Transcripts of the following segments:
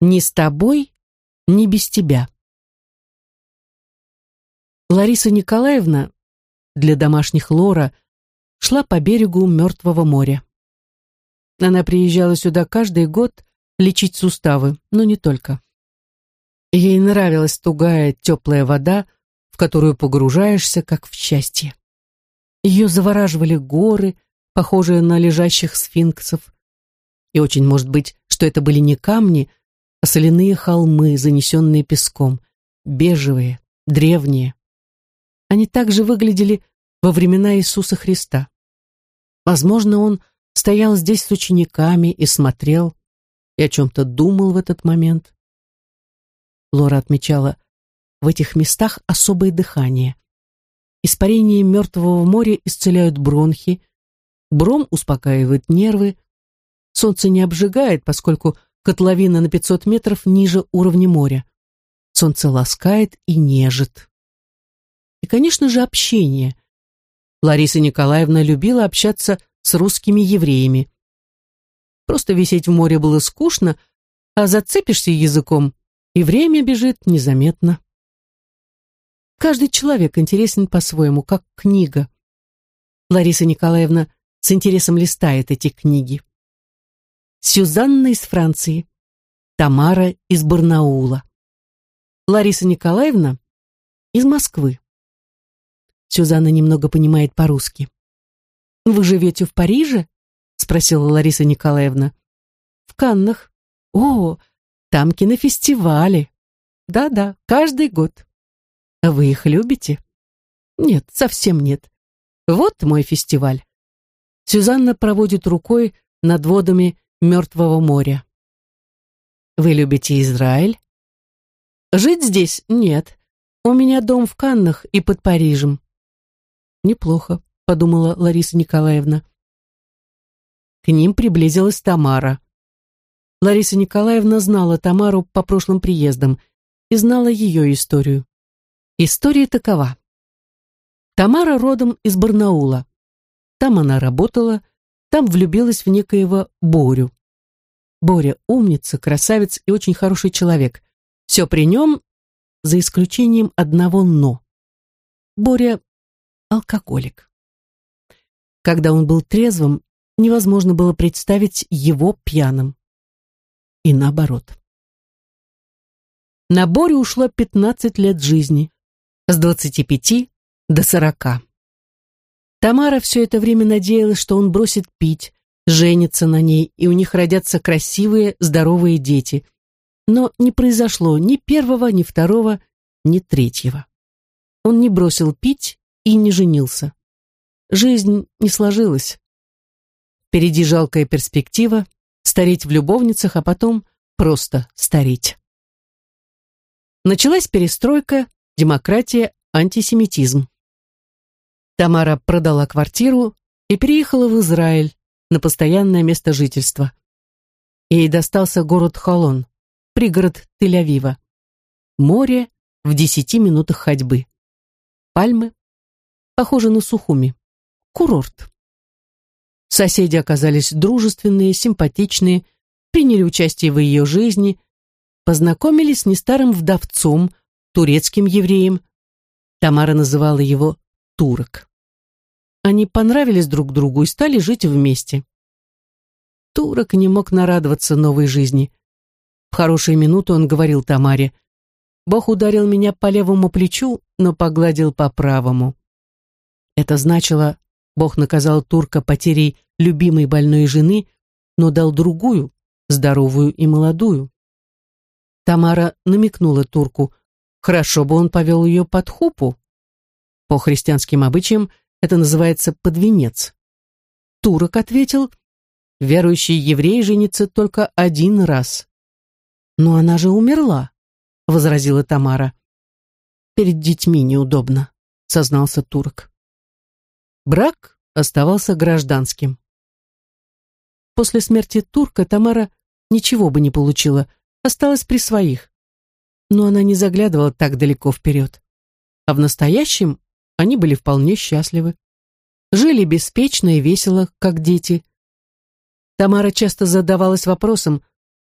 Ни с тобой, ни без тебя. Лариса Николаевна для домашних Лора шла по берегу Мертвого моря. Она приезжала сюда каждый год лечить суставы, но не только. Ей нравилась тугая теплая вода, в которую погружаешься, как в счастье. Ее завораживали горы, похожие на лежащих сфинксов. И очень может быть, что это были не камни, а соляные холмы, занесенные песком, бежевые, древние. Они также выглядели во времена Иисуса Христа. Возможно, он стоял здесь с учениками и смотрел, и о чем-то думал в этот момент. Лора отмечала, в этих местах особое дыхание. Испарение мертвого моря исцеляют бронхи, бром успокаивает нервы, солнце не обжигает, поскольку котловина на 500 метров ниже уровня моря. Солнце ласкает и нежит. И, конечно же, общение. Лариса Николаевна любила общаться с русскими евреями. Просто висеть в море было скучно, а зацепишься языком, и время бежит незаметно. Каждый человек интересен по-своему, как книга. Лариса Николаевна с интересом листает эти книги. Сюзанна из Франции, Тамара из Барнаула, Лариса Николаевна из Москвы. Сюзанна немного понимает по-русски. «Вы живете в Париже?» — спросила Лариса Николаевна. «В Каннах. О, там кинофестивали. Да-да, каждый год. А вы их любите?» «Нет, совсем нет. Вот мой фестиваль». Сюзанна проводит рукой над водами Мертвого моря. «Вы любите Израиль?» «Жить здесь? Нет. У меня дом в Каннах и под Парижем». «Неплохо», — подумала Лариса Николаевна. К ним приблизилась Тамара. Лариса Николаевна знала Тамару по прошлым приездам и знала ее историю. История такова. Тамара родом из Барнаула. Там она работала, там влюбилась в некоего Борю. Боря умница, красавец и очень хороший человек. Все при нем, за исключением одного «но». Боря – алкоголик. Когда он был трезвым, невозможно было представить его пьяным. И наоборот. На Борю ушло 15 лет жизни, с 25 до 40. Тамара все это время надеялась, что он бросит пить, женится на ней, и у них родятся красивые, здоровые дети. Но не произошло ни первого, ни второго, ни третьего. Он не бросил пить и не женился. Жизнь не сложилась. Впереди жалкая перспектива стареть в любовницах, а потом просто стареть. Началась перестройка, демократия, антисемитизм. Тамара продала квартиру и переехала в Израиль на постоянное место жительства. Ей достался город Холон, пригород Тель-Авива. Море в десяти минутах ходьбы. Пальмы, похожи на Сухуми. Курорт. Соседи оказались дружественные, симпатичные, приняли участие в ее жизни, познакомились с нестарым вдовцом, турецким евреем. Тамара называла его турок. Они понравились друг другу и стали жить вместе. Турок не мог нарадоваться новой жизни. В хорошие минуты он говорил Тамаре, «Бог ударил меня по левому плечу, но погладил по правому». Это значило, Бог наказал турка потерей любимой больной жены, но дал другую, здоровую и молодую. Тамара намекнула турку, хорошо бы он повел ее под хупу. По христианским обычаям это называется подвенец. Турок ответил, верующий еврей женится только один раз. Но она же умерла, возразила Тамара. Перед детьми неудобно, сознался турок. Брак оставался гражданским. После смерти турка Тамара ничего бы не получила, осталась при своих. Но она не заглядывала так далеко вперед. А в настоящем они были вполне счастливы. Жили беспечно и весело, как дети. Тамара часто задавалась вопросом,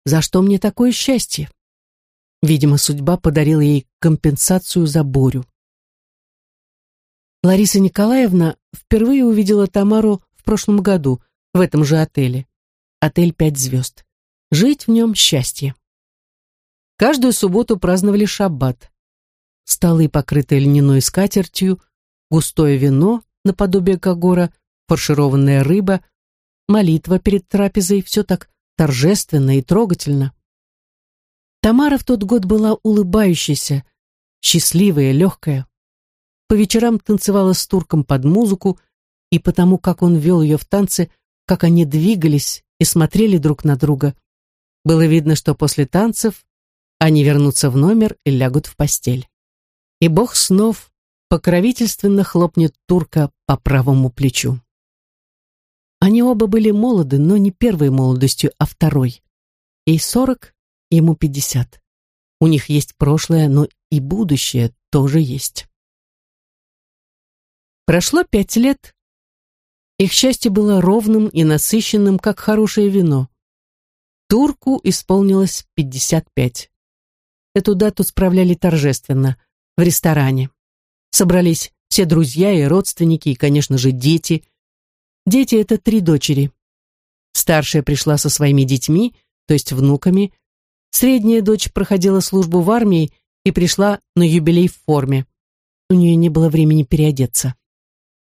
За что мне такое счастье? Видимо, судьба подарила ей компенсацию за Борю. Лариса Николаевна впервые увидела Тамару в прошлом году в этом же отеле. Отель «Пять звезд». Жить в нем счастье. Каждую субботу праздновали шаббат. Столы, покрытые льняной скатертью, густое вино, наподобие кагора, фаршированная рыба, молитва перед трапезой, все так торжественно и трогательно. Тамара в тот год была улыбающейся, счастливая, легкая. По вечерам танцевала с турком под музыку, и потому, как он вел ее в танцы, как они двигались и смотрели друг на друга, было видно, что после танцев они вернутся в номер и лягут в постель. И бог снов покровительственно хлопнет турка по правому плечу. Они оба были молоды, но не первой молодостью, а второй. Ей сорок, ему пятьдесят. У них есть прошлое, но и будущее тоже есть. Прошло пять лет. Их счастье было ровным и насыщенным, как хорошее вино. Турку исполнилось пятьдесят пять. Эту дату справляли торжественно, в ресторане. Собрались все друзья и родственники, и, конечно же, дети. Дети — это три дочери. Старшая пришла со своими детьми, то есть внуками. Средняя дочь проходила службу в армии и пришла на юбилей в форме. У нее не было времени переодеться.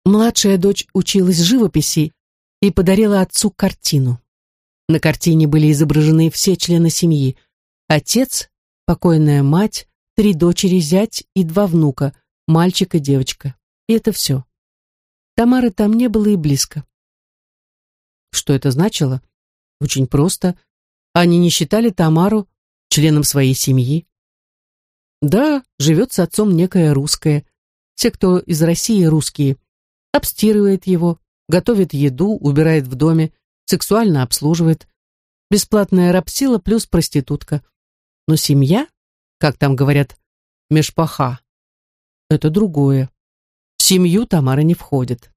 Младшая дочь училась живописи и подарила отцу картину. На картине были изображены все члены семьи. Отец, покойная мать, три дочери, зять и два внука, мальчик и девочка. И это все. Тамары там не было и близко. Что это значило? Очень просто. Они не считали Тамару членом своей семьи. Да, живет с отцом некая русская. Все, кто из России, русские. Обстирывает его, готовит еду, убирает в доме, сексуально обслуживает. Бесплатная рабсила плюс проститутка. Но семья как там говорят, мешпаха. Это другое. В семью Тамара не входит.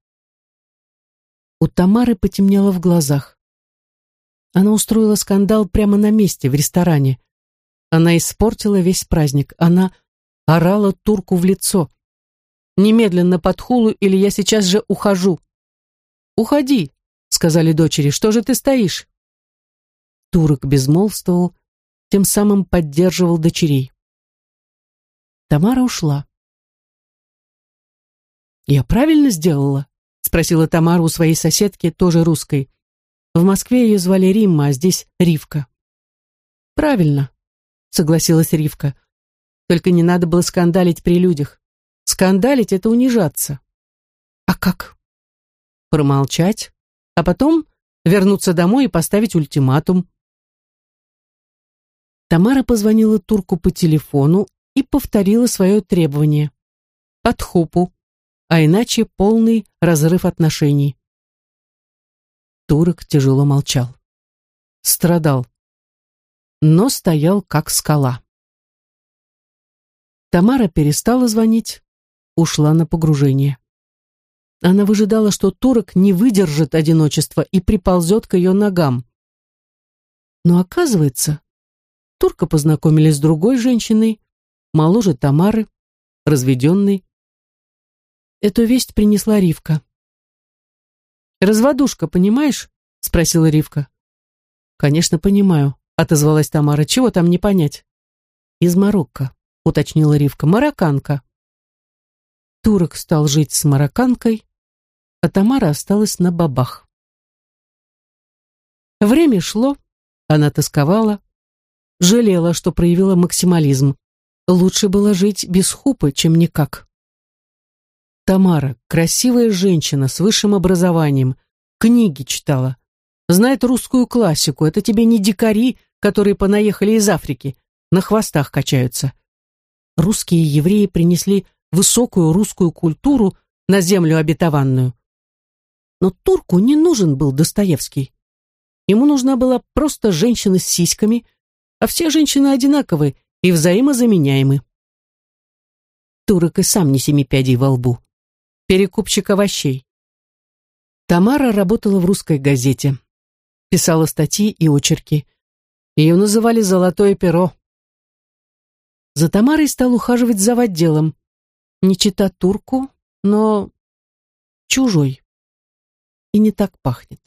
У Тамары потемнело в глазах. Она устроила скандал прямо на месте, в ресторане. Она испортила весь праздник. Она орала турку в лицо. «Немедленно под хулу, или я сейчас же ухожу». «Уходи», — сказали дочери, — «что же ты стоишь?» Турок безмолвствовал, тем самым поддерживал дочерей. Тамара ушла. «Я правильно сделала?» — спросила Тамара у своей соседки, тоже русской. В Москве ее звали Римма, а здесь Ривка. «Правильно», — согласилась Ривка. «Только не надо было скандалить при людях. Скандалить — это унижаться». «А как?» «Промолчать, а потом вернуться домой и поставить ультиматум. Тамара позвонила турку по телефону и повторила свое требование. Под хупу, а иначе полный разрыв отношений. Турок тяжело молчал. Страдал. Но стоял как скала. Тамара перестала звонить, ушла на погружение. Она выжидала, что турок не выдержит одиночества и приползет к ее ногам. Но оказывается, Турка познакомились с другой женщиной, моложе Тамары, разведенной. Эту весть принесла Ривка. «Разводушка, понимаешь?» — спросила Ривка. «Конечно, понимаю», — отозвалась Тамара. «Чего там не понять?» «Из Марокко», — уточнила Ривка. «Марокканка». Турок стал жить с марокканкой, а Тамара осталась на бабах. Время шло, она тосковала, жалела, что проявила максимализм. Лучше было жить без хупы, чем никак. Тамара, красивая женщина с высшим образованием, книги читала, знает русскую классику, это тебе не дикари, которые понаехали из Африки, на хвостах качаются. Русские евреи принесли высокую русскую культуру на землю обетованную. Но турку не нужен был Достоевский. Ему нужна была просто женщина с сиськами – а все женщины одинаковы и взаимозаменяемы. Турок и сам не семи пядей во лбу. Перекупщик овощей. Тамара работала в русской газете. Писала статьи и очерки. Ее называли «золотое перо». За Тамарой стал ухаживать за отделом. Не чита турку, но чужой. И не так пахнет.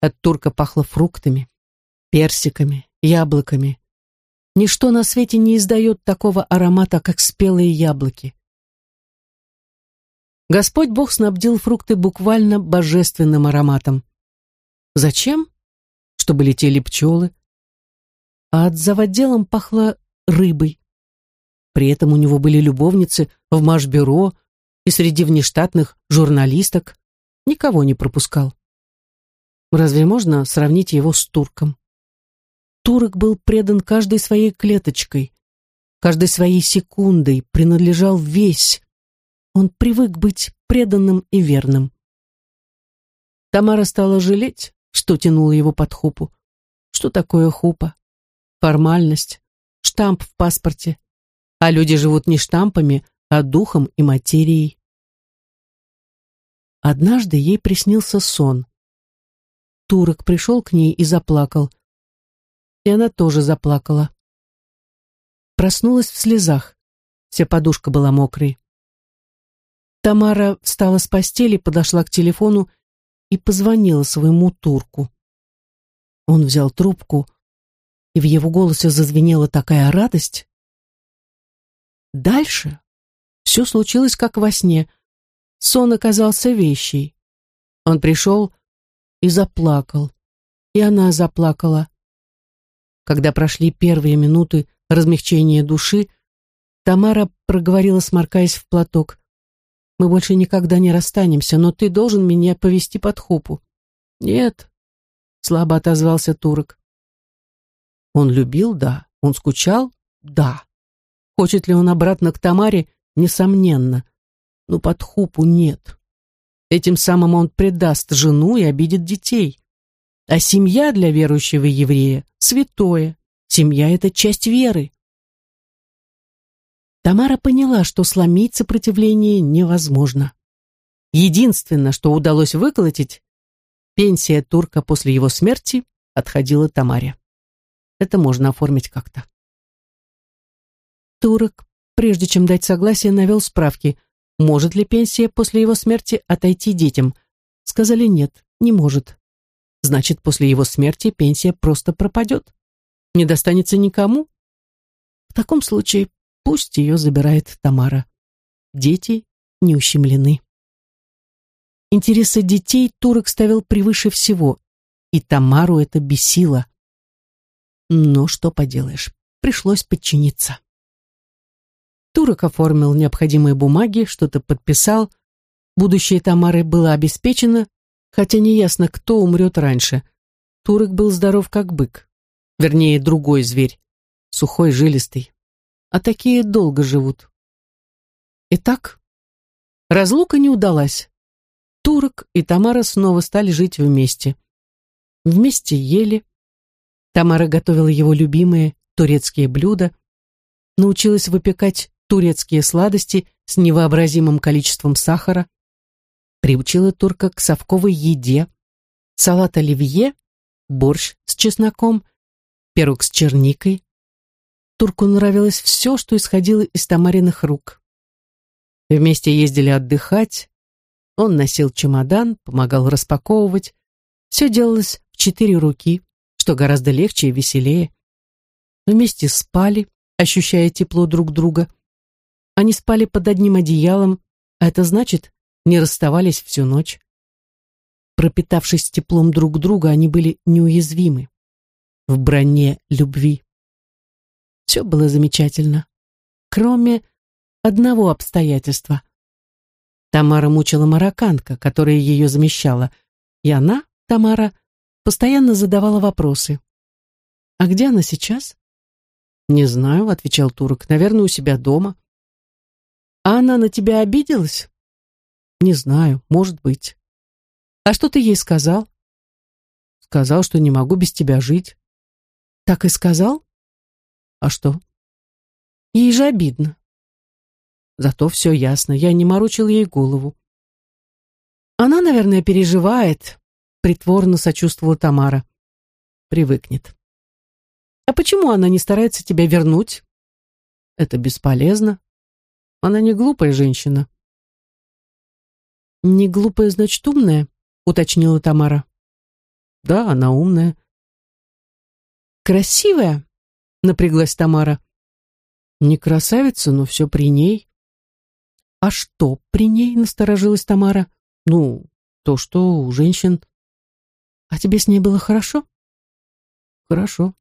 От турка пахло фруктами, персиками, яблоками. Ничто на свете не издает такого аромата, как спелые яблоки. Господь Бог снабдил фрукты буквально божественным ароматом. Зачем? Чтобы летели пчелы. А от заводделом пахло рыбой. При этом у него были любовницы в Машбюро и среди внештатных журналисток. Никого не пропускал. Разве можно сравнить его с турком? Турок был предан каждой своей клеточкой, каждой своей секундой, принадлежал весь. Он привык быть преданным и верным. Тамара стала жалеть, что тянула его под хупу. Что такое хупа? Формальность, штамп в паспорте. А люди живут не штампами, а духом и материей. Однажды ей приснился сон. Турок пришел к ней и заплакал. И она тоже заплакала. Проснулась в слезах. Вся подушка была мокрой. Тамара встала с постели, подошла к телефону и позвонила своему турку. Он взял трубку, и в его голосе зазвенела такая радость. Дальше все случилось как во сне. Сон оказался вещей. Он пришел и заплакал, и она заплакала. Когда прошли первые минуты размягчения души, Тамара проговорила, сморкаясь в платок. Мы больше никогда не расстанемся, но ты должен меня повести под хупу. Нет, слабо отозвался турок. Он любил, да. Он скучал, да. Хочет ли он обратно к Тамаре, несомненно. Но под хупу нет. Этим самым он предаст жену и обидит детей. А семья для верующего еврея — святое. Семья — это часть веры. Тамара поняла, что сломить сопротивление невозможно. Единственное, что удалось выколотить, пенсия турка после его смерти отходила Тамаре. Это можно оформить как-то. Турок, прежде чем дать согласие, навел справки, может ли пенсия после его смерти отойти детям. Сказали нет, не может. Значит, после его смерти пенсия просто пропадет. Не достанется никому. В таком случае Пусть ее забирает Тамара. Дети не ущемлены. Интересы детей турок ставил превыше всего, и Тамару это бесило. Но что поделаешь, пришлось подчиниться. Турок оформил необходимые бумаги, что-то подписал. Будущее Тамары было обеспечено, хотя неясно, кто умрет раньше. Турок был здоров как бык. Вернее, другой зверь, сухой, жилистый а такие долго живут. Итак, разлука не удалась. Турок и Тамара снова стали жить вместе. Вместе ели. Тамара готовила его любимые турецкие блюда, научилась выпекать турецкие сладости с невообразимым количеством сахара, приучила турка к совковой еде, салат оливье, борщ с чесноком, пирог с черникой, Турку нравилось все, что исходило из Тамариных рук. Вместе ездили отдыхать, он носил чемодан, помогал распаковывать. Все делалось в четыре руки, что гораздо легче и веселее. Вместе спали, ощущая тепло друг друга. Они спали под одним одеялом, а это значит, не расставались всю ночь. Пропитавшись теплом друг друга, они были неуязвимы в броне любви. Все было замечательно, кроме одного обстоятельства. Тамара мучила марокканка, которая ее замещала, и она, Тамара, постоянно задавала вопросы. «А где она сейчас?» «Не знаю», — отвечал турок, — «наверное, у себя дома». «А она на тебя обиделась?» «Не знаю, может быть». «А что ты ей сказал?» «Сказал, что не могу без тебя жить». «Так и сказал?» А что? Ей же обидно. Зато все ясно, я не морочил ей голову. Она, наверное, переживает, притворно сочувствовала Тамара. Привыкнет. А почему она не старается тебя вернуть? Это бесполезно. Она не глупая женщина. Не глупая, значит, умная, уточнила Тамара. Да, она умная. Красивая? Напряглась Тамара. Не красавица, но все при ней. А что при ней, насторожилась Тамара? Ну, то, что у женщин. А тебе с ней было хорошо? Хорошо.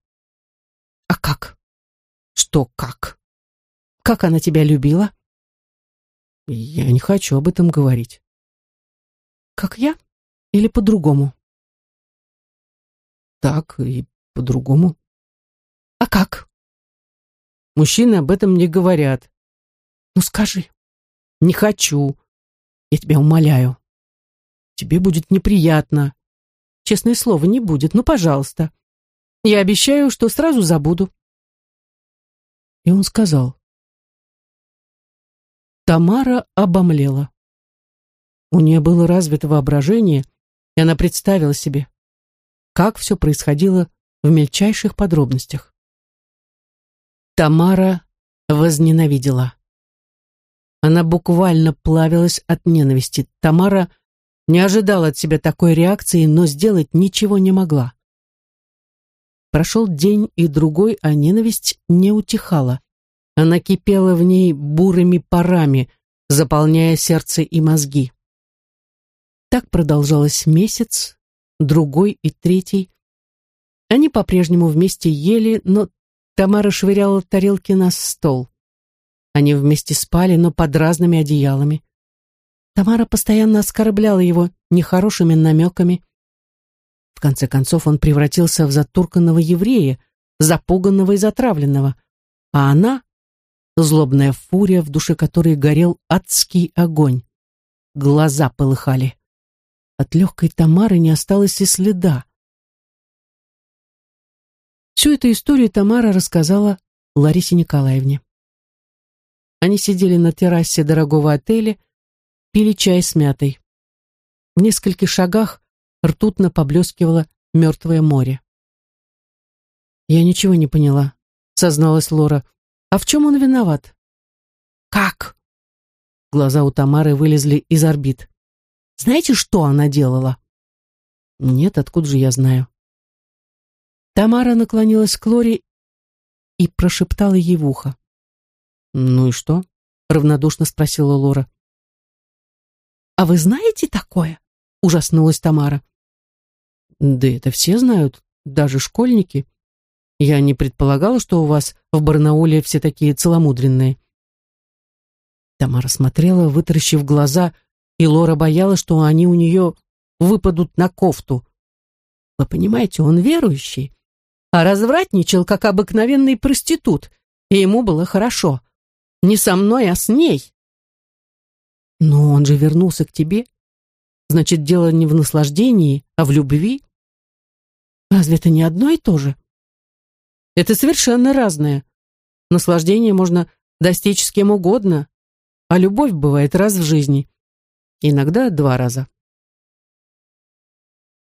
А как? Что как? Как она тебя любила? Я не хочу об этом говорить. Как я? Или по-другому? Так и по-другому. А как? Мужчины об этом не говорят. Ну скажи. Не хочу. Я тебя умоляю. Тебе будет неприятно. Честное слово, не будет. Ну, пожалуйста. Я обещаю, что сразу забуду. И он сказал. Тамара обомлела. У нее было развито воображение, и она представила себе, как все происходило в мельчайших подробностях. Тамара возненавидела. Она буквально плавилась от ненависти. Тамара не ожидала от себя такой реакции, но сделать ничего не могла. Прошел день и другой, а ненависть не утихала. Она кипела в ней бурыми парами, заполняя сердце и мозги. Так продолжалось месяц, другой и третий. Они по-прежнему вместе ели, но Тамара швыряла тарелки на стол. Они вместе спали, но под разными одеялами. Тамара постоянно оскорбляла его нехорошими намеками. В конце концов он превратился в затурканного еврея, запуганного и затравленного, а она — злобная фурия, в душе которой горел адский огонь. Глаза полыхали. От легкой Тамары не осталось и следа. Всю эту историю Тамара рассказала Ларисе Николаевне. Они сидели на террасе дорогого отеля, пили чай с мятой. В нескольких шагах ртутно поблескивало мертвое море. «Я ничего не поняла», — созналась Лора. «А в чем он виноват?» «Как?» Глаза у Тамары вылезли из орбит. Знаете, что она делала?» «Нет, откуда же я знаю?» Тамара наклонилась к Лоре и прошептала ей в ухо. «Ну и что?» — равнодушно спросила Лора. «А вы знаете такое?» — ужаснулась Тамара. «Да это все знают, даже школьники. Я не предполагала, что у вас в Барнауле все такие целомудренные». Тамара смотрела, вытаращив глаза, — и Лора боялась, что они у нее выпадут на кофту. Вы понимаете, он верующий, а развратничал, как обыкновенный проститут, и ему было хорошо. Не со мной, а с ней. Но он же вернулся к тебе. Значит, дело не в наслаждении, а в любви. Разве это не одно и то же? Это совершенно разное. Наслаждение можно достичь с кем угодно, а любовь бывает раз в жизни иногда два раза.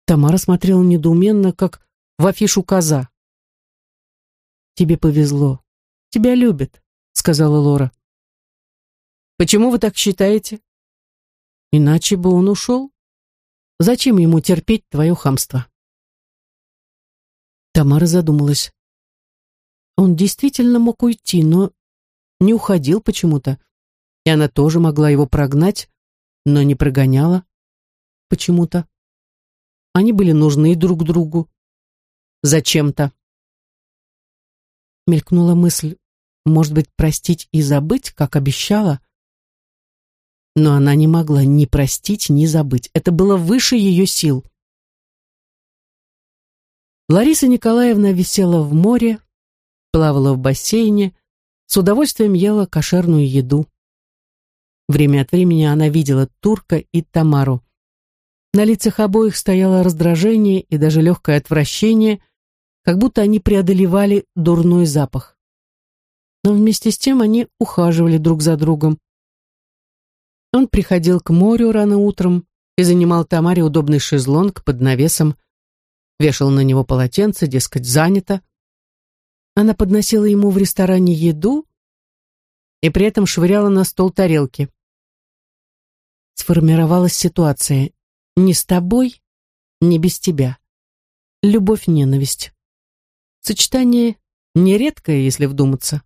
Тамара смотрела недоуменно, как в афишу коза. «Тебе повезло. Тебя любят», — сказала Лора. «Почему вы так считаете?» «Иначе бы он ушел. Зачем ему терпеть твое хамство?» Тамара задумалась. Он действительно мог уйти, но не уходил почему-то, и она тоже могла его прогнать, но не прогоняла почему-то. Они были нужны друг другу. Зачем-то. Мелькнула мысль, может быть, простить и забыть, как обещала. Но она не могла ни простить, ни забыть. Это было выше ее сил. Лариса Николаевна висела в море, плавала в бассейне, с удовольствием ела кошерную еду. Время от времени она видела Турка и Тамару. На лицах обоих стояло раздражение и даже легкое отвращение, как будто они преодолевали дурной запах. Но вместе с тем они ухаживали друг за другом. Он приходил к морю рано утром и занимал Тамаре удобный шезлонг под навесом, вешал на него полотенце, дескать, занято. Она подносила ему в ресторане еду и при этом швыряла на стол тарелки. Сформировалась ситуация «не с тобой, не без тебя». Любовь-ненависть. Сочетание нередкое, если вдуматься.